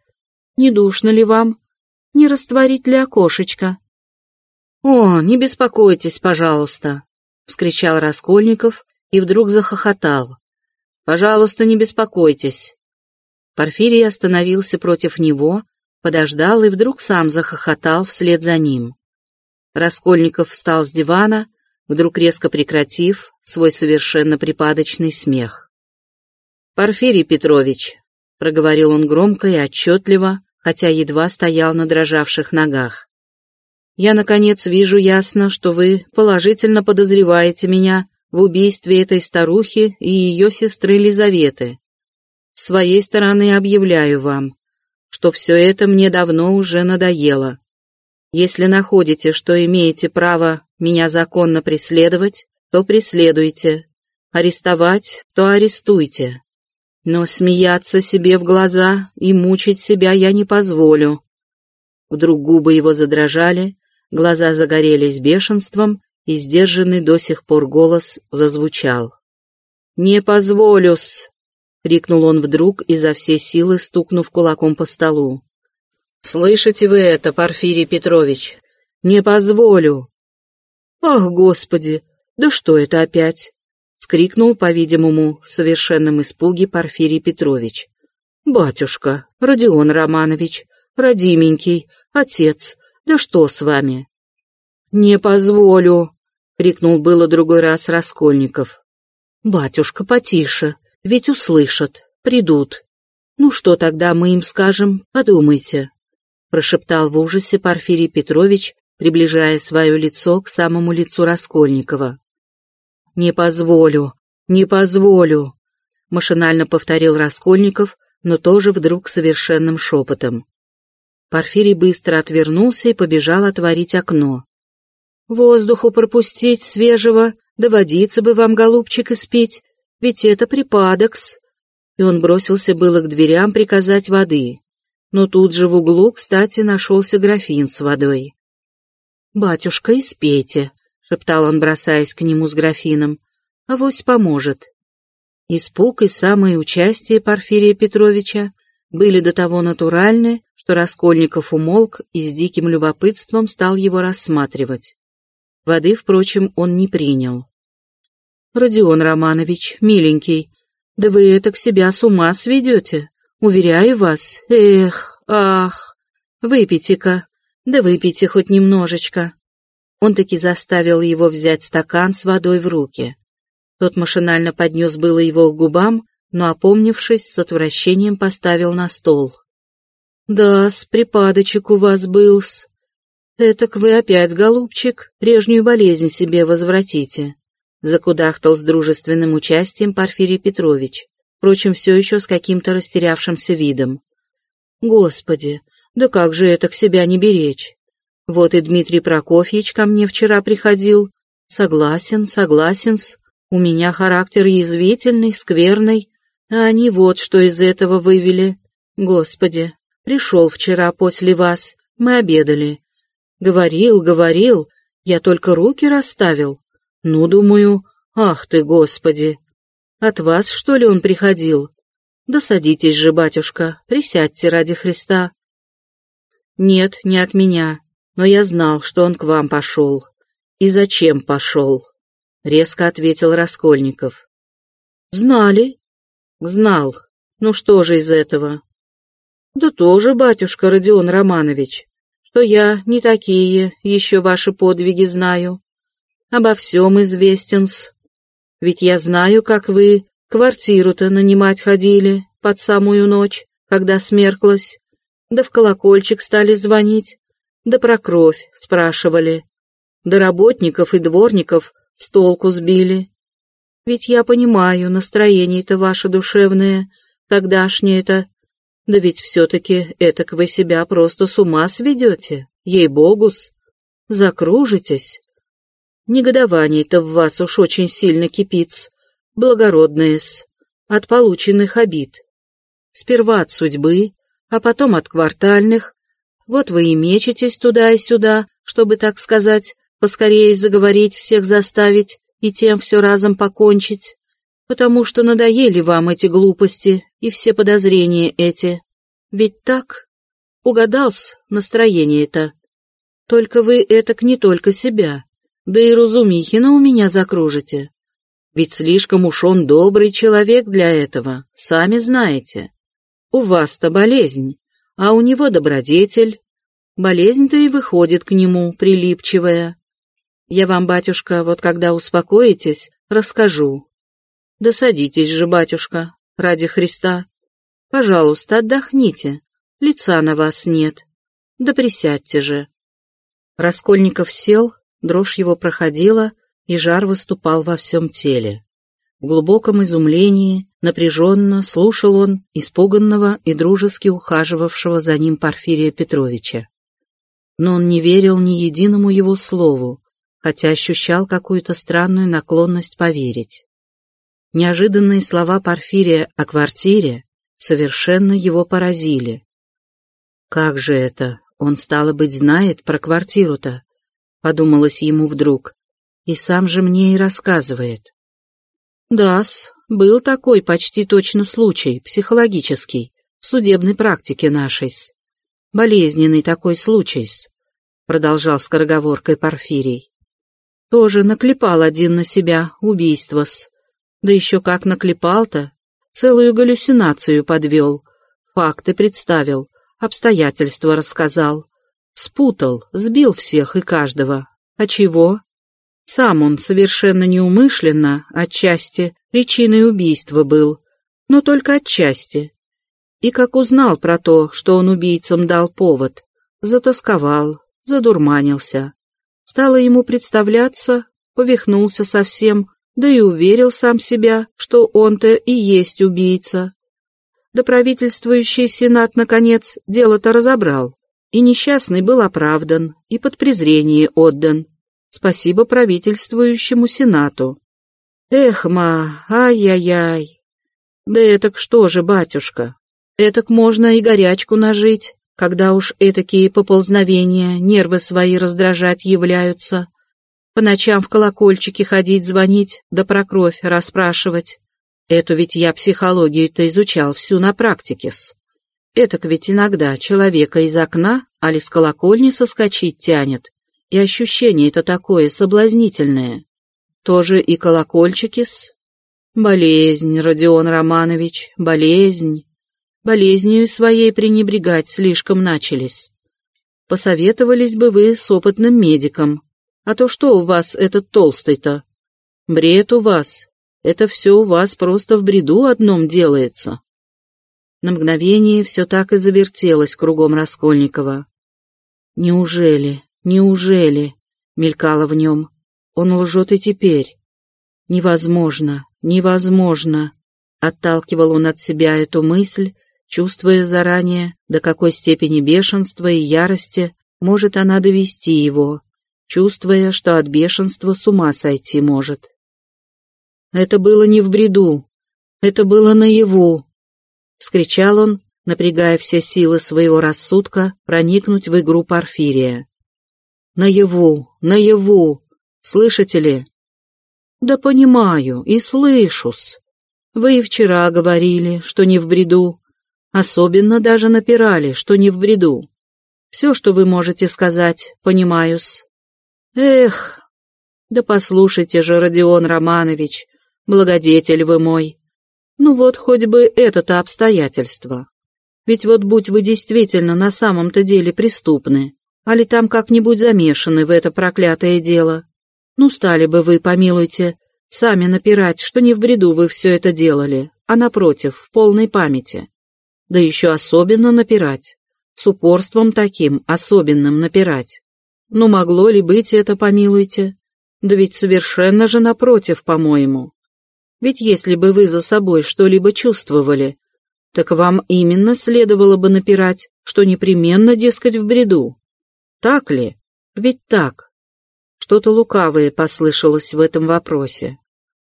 Не душно ли вам? Не растворить ли окошечко? О, не беспокойтесь, пожалуйста, — вскричал Раскольников и вдруг захохотал. Пожалуйста, не беспокойтесь. Порфирий остановился против него, подождал и вдруг сам захохотал вслед за ним. Раскольников встал с дивана, вдруг резко прекратив свой совершенно припадочный смех. «Порфирий Петрович», — проговорил он громко и отчетливо, хотя едва стоял на дрожавших ногах. «Я, наконец, вижу ясно, что вы положительно подозреваете меня в убийстве этой старухи и ее сестры Лизаветы. Своей стороны объявляю вам, что все это мне давно уже надоело. Если находите, что имеете право меня законно преследовать, то преследуйте. Арестовать, то арестуйте. Но смеяться себе в глаза и мучить себя я не позволю. Вдруг губы его задрожали, глаза загорелись бешенством, и сдержанный до сих пор голос зазвучал. «Не позволю-с!» — крикнул он вдруг, изо всей силы стукнув кулаком по столу. «Слышите вы это, Порфирий Петрович? Не позволю!» «Ах, Господи! Да что это опять?» — скрикнул, по-видимому, в совершенном испуге Порфирий Петрович. «Батюшка, Родион Романович, родименький, отец, да что с вами?» «Не позволю!» — крикнул было другой раз Раскольников. «Батюшка, потише, ведь услышат, придут. Ну что тогда мы им скажем, подумайте», — прошептал в ужасе Порфирий Петрович, приближая свое лицо к самому лицу Раскольникова. «Не позволю, не позволю», — машинально повторил Раскольников, но тоже вдруг совершенным шепотом. Порфирий быстро отвернулся и побежал отворить окно. Воздуху пропустить свежего, да водиться бы вам, голубчик, испить, ведь это припадокс. И он бросился было к дверям приказать воды. Но тут же в углу, кстати, нашелся графин с водой. «Батюшка, испейте», — шептал он, бросаясь к нему с графином, — «авось поможет». Испуг и самое участие Порфирия Петровича были до того натуральны, что Раскольников умолк и с диким любопытством стал его рассматривать. Воды, впрочем, он не принял. «Родион Романович, миленький, да вы это к себя с ума сведете, уверяю вас. Эх, ах, выпейте-ка, да выпейте хоть немножечко». Он таки заставил его взять стакан с водой в руки. Тот машинально поднес было его к губам, но, опомнившись, с отвращением поставил на стол. «Да-с, припадочек у вас был-с. «Этак вы опять, голубчик, прежнюю болезнь себе возвратите», закудахтал с дружественным участием Порфирий Петрович, впрочем, все еще с каким-то растерявшимся видом. «Господи, да как же это к себя не беречь? Вот и Дмитрий Прокофьевич ко мне вчера приходил. Согласен, согласен-с. У меня характер язвительный, скверный, а они вот что из этого вывели. Господи, пришел вчера после вас, мы обедали, Говорил, говорил, я только руки расставил. Ну, думаю, ах ты, Господи! От вас, что ли, он приходил? Да садитесь же, батюшка, присядьте ради Христа. Нет, не от меня, но я знал, что он к вам пошел. И зачем пошел? Резко ответил Раскольников. Знали? Знал. Ну что же из этого? Да тоже, батюшка Родион Романович что я не такие еще ваши подвиги знаю. Обо всем известен-с. Ведь я знаю, как вы квартиру-то нанимать ходили под самую ночь, когда смерклась, да в колокольчик стали звонить, да про кровь спрашивали, да работников и дворников с толку сбили. Ведь я понимаю настроение-то ваше душевное, тогдашнее-то, да ведь все-таки этак вы себя просто с ума сведете, ей-богус. Закружитесь. Негодование-то в вас уж очень сильно кипит, благородное-с, от полученных обид. Сперва от судьбы, а потом от квартальных. Вот вы и мечетесь туда и сюда, чтобы, так сказать, поскорее заговорить, всех заставить и тем все разом покончить потому что надоели вам эти глупости и все подозрения эти. Ведь так? Угадался настроение-то. Только вы этак не только себя, да и Разумихина у меня закружите. Ведь слишком уж он добрый человек для этого, сами знаете. У вас-то болезнь, а у него добродетель. Болезнь-то и выходит к нему, прилипчивая. Я вам, батюшка, вот когда успокоитесь, расскажу. Да садитесь же, батюшка, ради Христа. Пожалуйста, отдохните, лица на вас нет. Да присядьте же. Раскольников сел, дрожь его проходила, и жар выступал во всем теле. В глубоком изумлении, напряженно слушал он испуганного и дружески ухаживавшего за ним Порфирия Петровича. Но он не верил ни единому его слову, хотя ощущал какую-то странную наклонность поверить. Неожиданные слова Порфирия о квартире совершенно его поразили. Как же это? Он, стало быть, знает про квартиру-то, подумалось ему вдруг, и сам же мне и рассказывает. Да-с, был такой почти точно случай, психологический, в судебной практике нашей -с. Болезненный такой случай -с, продолжал скороговоркой Порфирий. Тоже наклепал один на себя убийство-с. Да еще как наклепал-то, целую галлюцинацию подвел, факты представил, обстоятельства рассказал. Спутал, сбил всех и каждого. А чего? Сам он совершенно неумышленно, отчасти, причиной убийства был, но только отчасти. И как узнал про то, что он убийцам дал повод, затасковал, задурманился. Стало ему представляться, повихнулся совсем, да и уверил сам себя, что он-то и есть убийца. Да правительствующий сенат, наконец, дело-то разобрал, и несчастный был оправдан и под презрение отдан. Спасибо правительствующему сенату. Эх, ма, ай-яй-яй. Да этак что же, батюшка, этак можно и горячку нажить, когда уж этакие поползновения, нервы свои раздражать являются. По ночам в колокольчики ходить, звонить, да про кровь расспрашивать. Эту ведь я психологию-то изучал всю на практике-с. Этак ведь иногда человека из окна, али с колокольни соскочить тянет, и ощущение-то такое соблазнительное. Тоже и колокольчики-с. Болезнь, Родион Романович, болезнь. Болезнью своей пренебрегать слишком начались. Посоветовались бы вы с опытным медиком. А то что у вас этот толстый-то? Бред у вас, это все у вас просто в бреду одном делается. На мгновение все так и завертелось кругом Раскольникова. Неужели, неужели, мелькало в нем, он лжет и теперь. Невозможно, невозможно. Отталкивал он от себя эту мысль, чувствуя заранее, до какой степени бешенства и ярости может она довести его, чувствуя, что от бешенства с ума сойти может. Это было не в бреду. Это было наяву. Вскричал он, напрягая все силы своего рассудка, проникнуть в игру Порфирия. Наяву, наяву, слышите ли? Да понимаю и слышусь. Вы и вчера говорили, что не в бреду. Особенно даже напирали, что не в бреду. Все, что вы можете сказать, понимаю-с. Эх, да послушайте же, Родион Романович, благодетель вы мой. Ну вот хоть бы это-то обстоятельство. Ведь вот будь вы действительно на самом-то деле преступны, али там как-нибудь замешаны в это проклятое дело, ну стали бы вы, помилуйте, сами напирать, что не в бреду вы все это делали, а напротив, в полной памяти. Да еще особенно напирать, с упорством таким, особенным напирать. Ну могло ли быть это, помилуйте? Да ведь совершенно же напротив, по-моему. Ведь если бы вы за собой что-либо чувствовали, так вам именно следовало бы напирать, что непременно, дескать, в бреду. Так ли? Ведь так. Что-то лукавое послышалось в этом вопросе.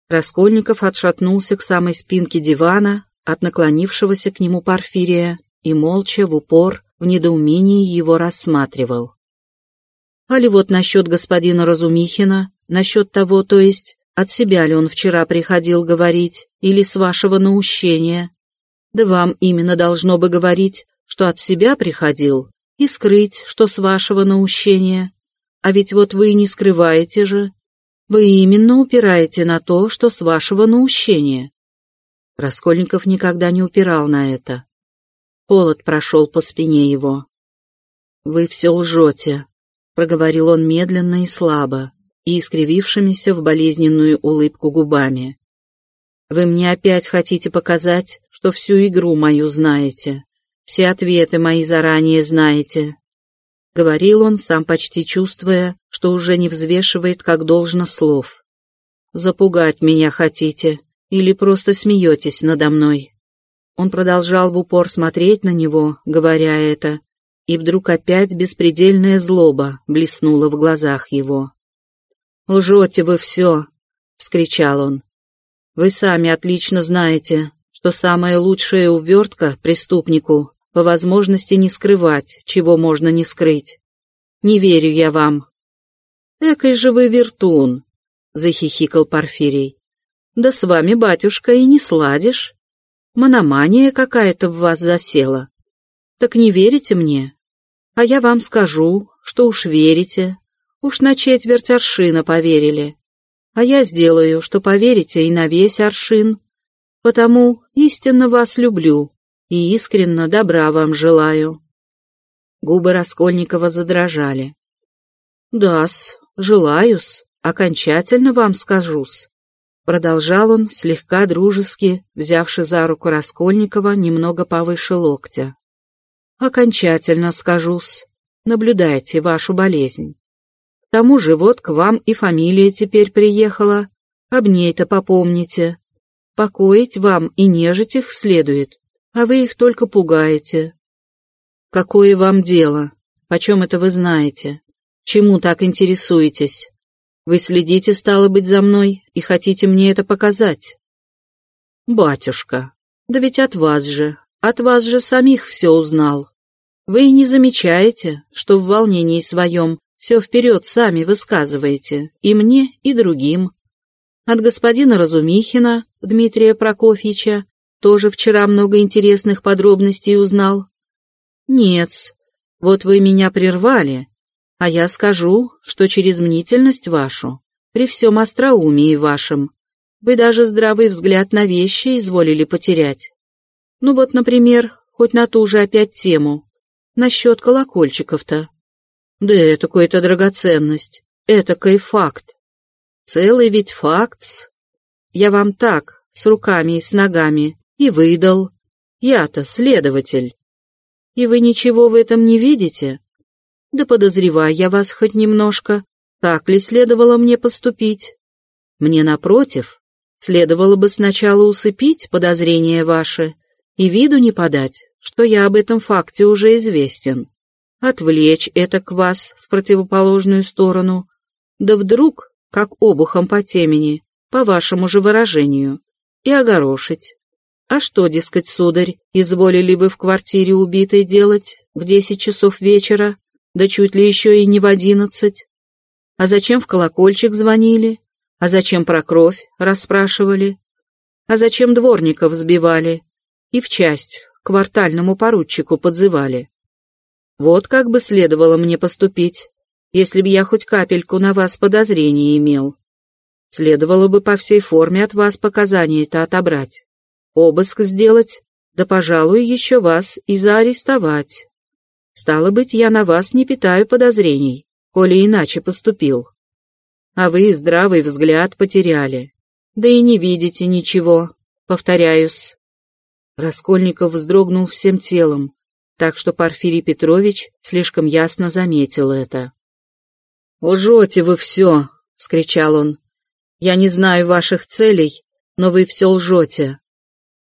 Раскольников отшатнулся к самой спинке дивана от наклонившегося к нему Порфирия и молча, в упор, в недоумении его рассматривал. Али вот насчет господина Разумихина, насчет того, то есть, от себя ли он вчера приходил говорить, или с вашего наущения? Да вам именно должно бы говорить, что от себя приходил, и скрыть, что с вашего наущения. А ведь вот вы и не скрываете же. Вы именно упираете на то, что с вашего наущения. Раскольников никогда не упирал на это. Холод прошел по спине его. «Вы все лжете», — проговорил он медленно и слабо и искривившимися в болезненную улыбку губами. «Вы мне опять хотите показать, что всю игру мою знаете, все ответы мои заранее знаете», — говорил он, сам почти чувствуя, что уже не взвешивает как должно слов. «Запугать меня хотите или просто смеетесь надо мной?» Он продолжал в упор смотреть на него, говоря это, и вдруг опять беспредельная злоба блеснула в глазах его. «Лжете вы все!» — вскричал он. «Вы сами отлично знаете, что самая лучшая увертка преступнику по возможности не скрывать, чего можно не скрыть. Не верю я вам». «Экой же вы вертун!» — захихикал Порфирий. «Да с вами, батюшка, и не сладишь. Мономания какая-то в вас засела. Так не верите мне? А я вам скажу, что уж верите. Уж на четверть аршина поверили. А я сделаю, что поверите и на весь аршин. Потому истинно вас люблю и искренно добра вам желаю. Губы Раскольникова задрожали. «Да-с, желаю-с, окончательно вам скажу-с. Продолжал он, слегка дружески, взявши за руку Раскольникова немного повыше локтя. «Окончательно скажусь. Наблюдайте вашу болезнь. Тому же вот к вам и фамилия теперь приехала. Об ней-то попомните. Покоить вам и нежить их следует, а вы их только пугаете. Какое вам дело? Почем это вы знаете? Чему так интересуетесь? Вы следите, стало быть, за мной и хотите мне это показать? Батюшка, да ведь от вас же, от вас же самих все узнал. Вы и не замечаете, что в волнении своем все вперед сами высказываете, и мне, и другим. От господина Разумихина, Дмитрия Прокофьевича, тоже вчера много интересных подробностей узнал. Нет, вот вы меня прервали, а я скажу, что через мнительность вашу, при всем остроумии вашем, вы даже здравый взгляд на вещи изволили потерять. Ну вот, например, хоть на ту же опять тему, насчет колокольчиков-то. Да это какая-то драгоценность, это кой факт. Целый ведь факт. Я вам так, с руками и с ногами, и выдал. Я-то следователь. И вы ничего в этом не видите? Да подозреваю я вас хоть немножко, так ли следовало мне поступить? Мне, напротив, следовало бы сначала усыпить подозрения ваши и виду не подать, что я об этом факте уже известен, отвлечь это к вас в противоположную сторону, да вдруг, как обухом по темени, по вашему же выражению, и огорошить. А что, дескать, сударь, изволили вы в квартире убитой делать в десять часов вечера, да чуть ли еще и не в одиннадцать. А зачем в колокольчик звонили? А зачем про кровь расспрашивали? А зачем дворников сбивали? И в часть к квартальному поручику подзывали. Вот как бы следовало мне поступить, если б я хоть капельку на вас подозрения имел. Следовало бы по всей форме от вас показания-то отобрать. Обыск сделать, да, пожалуй, еще вас и заарестовать. Стало быть, я на вас не питаю подозрений, коли иначе поступил. А вы здравый взгляд потеряли. Да и не видите ничего, повторяюсь. Раскольников вздрогнул всем телом, так что Порфирий Петрович слишком ясно заметил это. «Лжете вы все!» — скричал он. «Я не знаю ваших целей, но вы все лжете.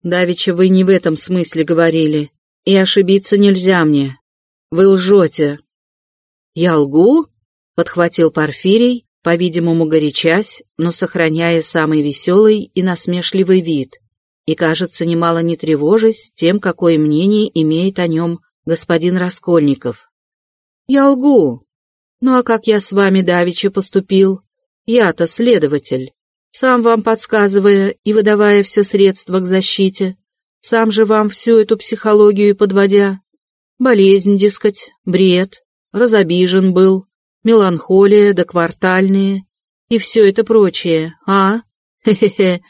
Давеча вы не в этом смысле говорили, и ошибиться нельзя мне. Вы лжете». «Я лгу?» — подхватил Порфирий, по-видимому, горячась, но сохраняя самый веселый и насмешливый вид, и, кажется, немало не тревожась тем, какое мнение имеет о нем господин Раскольников. «Я лгу. Ну а как я с вами давеча поступил? Я-то следователь, сам вам подсказывая и выдавая все средства к защите, сам же вам всю эту психологию подводя, Болезнь, дескать, бред, разобижен был, меланхолия да квартальные и все это прочее, а? Хе-хе-хе.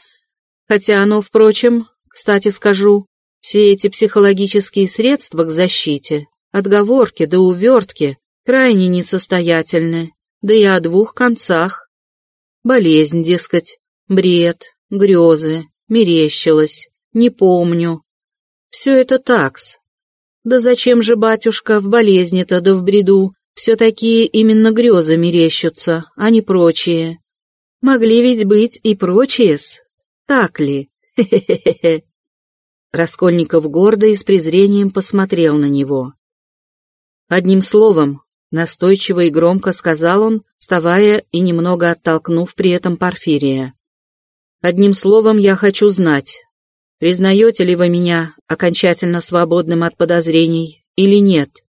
Хотя оно, впрочем, кстати скажу, все эти психологические средства к защите, отговорки да увертки, крайне несостоятельны, да и о двух концах. Болезнь, дескать, бред, грезы, мерещилось, не помню. Все это такс. Да зачем же, батюшка, в болезни-то да в бреду все такие именно грезы мерещатся, а не прочие? Могли ведь быть и прочие-с, так ли? Хе-хе-хе. Раскольников гордо и с презрением посмотрел на него. Одним словом, настойчиво и громко сказал он, вставая и немного оттолкнув при этом Порфирия. Одним словом, я хочу знать, признаете ли вы меня окончательно свободным от подозрений или нет?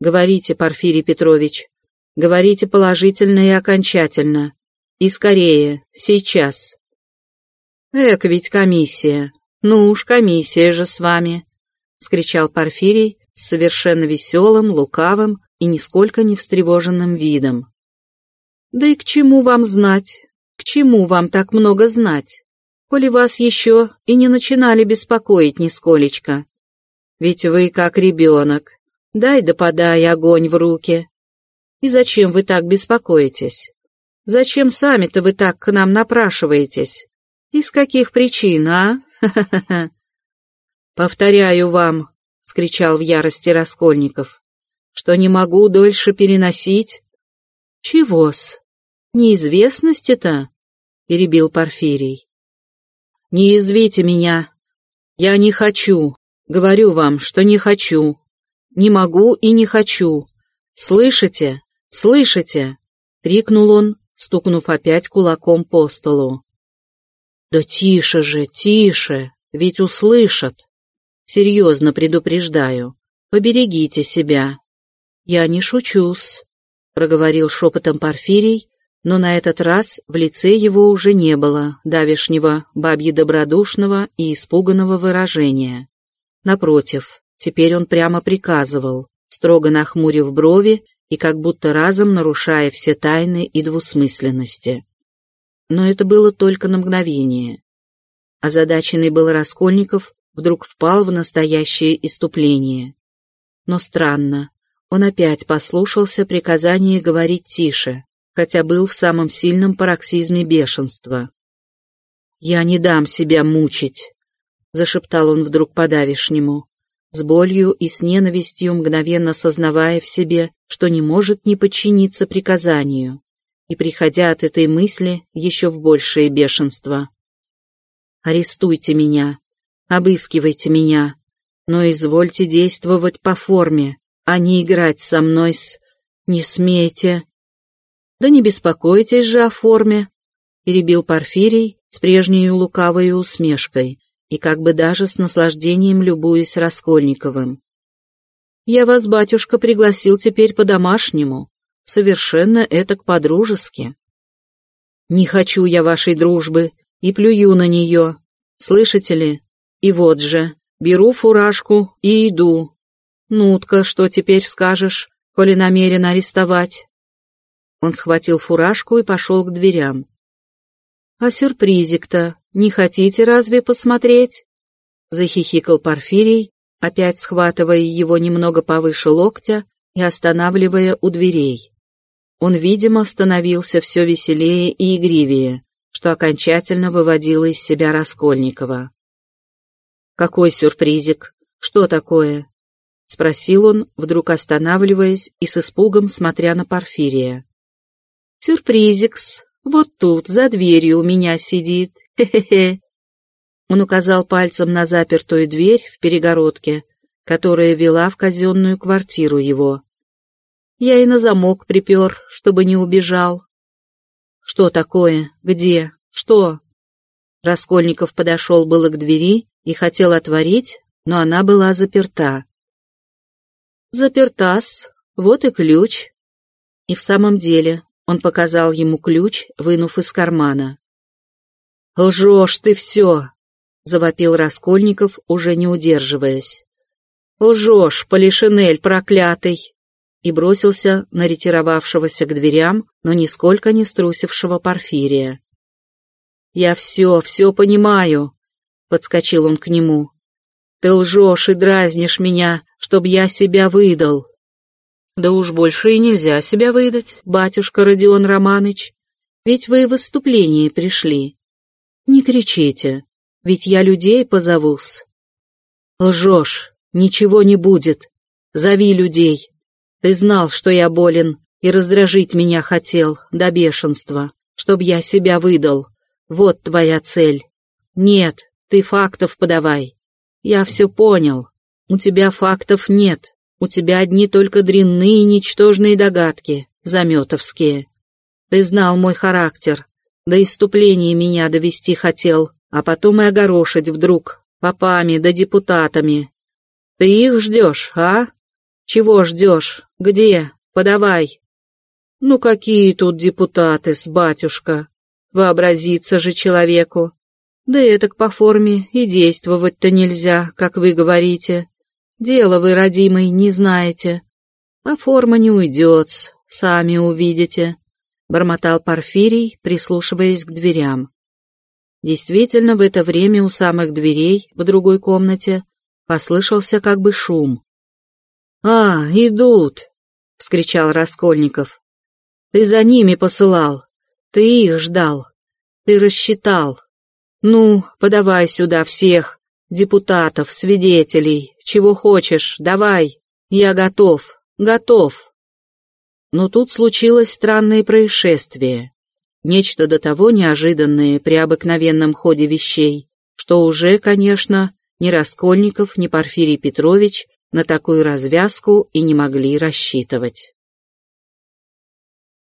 Говорите, Порфирий Петрович, говорите положительно и окончательно. И скорее, сейчас. Эк, ведь комиссия. Ну уж, комиссия же с вами, — вскричал Порфирий с совершенно веселым, лукавым и нисколько не встревоженным видом. Да и к чему вам знать? К чему вам так много знать? Коли вас еще и не начинали беспокоить нисколечко. Ведь вы как ребенок. Дай да подай огонь в руки. И зачем вы так беспокоитесь? Зачем сами-то вы так к нам напрашиваетесь? Из каких причин, а? Повторяю вам, — скричал в ярости Раскольников, — что не могу дольше переносить. Чего-с? Неизвестности-то? — перебил Порфирий. Не извите меня. Я не хочу. Говорю вам, что не хочу. Не могу и не хочу. Слышите? Слышите? — крикнул он, стукнув опять кулаком по столу. «Да тише же, тише, ведь услышат. Серьезно предупреждаю, поберегите себя». «Я не шучусь», — проговорил шепотом Порфирий, но на этот раз в лице его уже не было давешнего бабьи-добродушного и испуганного выражения. Напротив, теперь он прямо приказывал, строго нахмурив брови и как будто разом нарушая все тайны и двусмысленности но это было только на мгновение. Озадаченный был Раскольников, вдруг впал в настоящее иступление. Но странно, он опять послушался приказания говорить тише, хотя был в самом сильном пароксизме бешенства. «Я не дам себя мучить», — зашептал он вдруг по-давишнему, с болью и с ненавистью мгновенно сознавая в себе, что не может не подчиниться приказанию и приходя от этой мысли еще в большее бешенство. «Арестуйте меня, обыскивайте меня, но извольте действовать по форме, а не играть со мной с... Не смейте!» «Да не беспокойтесь же о форме», — перебил Порфирий с прежней лукавой усмешкой и как бы даже с наслаждением любуясь Раскольниковым. «Я вас, батюшка, пригласил теперь по-домашнему, совершенно этак по-дружески. Не хочу я вашей дружбы и плюю на нее, слышите ли? И вот же, беру фуражку и иду. Нутка, что теперь скажешь, коли намерен арестовать? Он схватил фуражку и пошел к дверям. «А сюрпризик-то не хотите разве посмотреть?» Захихикал Порфирий, опять схватывая его немного повыше локтя и останавливая у дверей. Он, видимо, становился все веселее и игривее, что окончательно выводило из себя Раскольникова. «Какой сюрпризик? Что такое?» — спросил он, вдруг останавливаясь и с испугом смотря на Порфирия. «Сюрпризикс, вот тут, за дверью у меня сидит, хе-хе-хе». Он указал пальцем на запертую дверь в перегородке, которая вела в казенную квартиру его. Я и на замок припер, чтобы не убежал. Что такое? Где? Что? Раскольников подошел было к двери и хотел отворить, но она была заперта. Запертас, вот и ключ. И в самом деле он показал ему ключ, вынув из кармана. «Лжешь ты все!» — завопил Раскольников, уже не удерживаясь. «Лжешь, Полишинель проклятый!» И бросился на ретировавшегося к дверям, но нисколько не струсившего Порфирия. «Я все, все понимаю», — подскочил он к нему. «Ты лжешь и дразнишь меня, чтоб я себя выдал». «Да уж больше и нельзя себя выдать, батюшка Родион Романыч», Ведь вы в выступление пришли. Не кричите, ведь я людей позовусь. Лжешь, ничего не будет. Зови людей. Ты знал, что я болен, и раздражить меня хотел до бешенства, чтоб я себя выдал. Вот твоя цель. Нет, ты фактов подавай. Я все понял. У тебя фактов нет. У тебя одни только дрянные ничтожные догадки, заметовские. Ты знал мой характер, до иступления меня довести хотел, а потом и огорошить вдруг, попами да депутатами. Ты их ждешь, а? Чего ждешь? Где? Подавай. Ну какие тут депутаты с батюшка? Вообразиться же человеку. Да это по форме и действовать-то нельзя, как вы говорите. Дело вы, родимый, не знаете. А форма не уйдет, сами увидите бормотал Порфирий, прислушиваясь к дверям. Действительно, в это время у самых дверей, в другой комнате, послышался как бы шум. «А, идут!» — вскричал Раскольников. «Ты за ними посылал, ты их ждал, ты рассчитал. Ну, подавай сюда всех, депутатов, свидетелей, чего хочешь, давай, я готов, готов!» Но тут случилось странное происшествие. Нечто до того неожиданное при обыкновенном ходе вещей, что уже, конечно, ни Раскольников, ни Порфирий Петрович на такую развязку и не могли рассчитывать.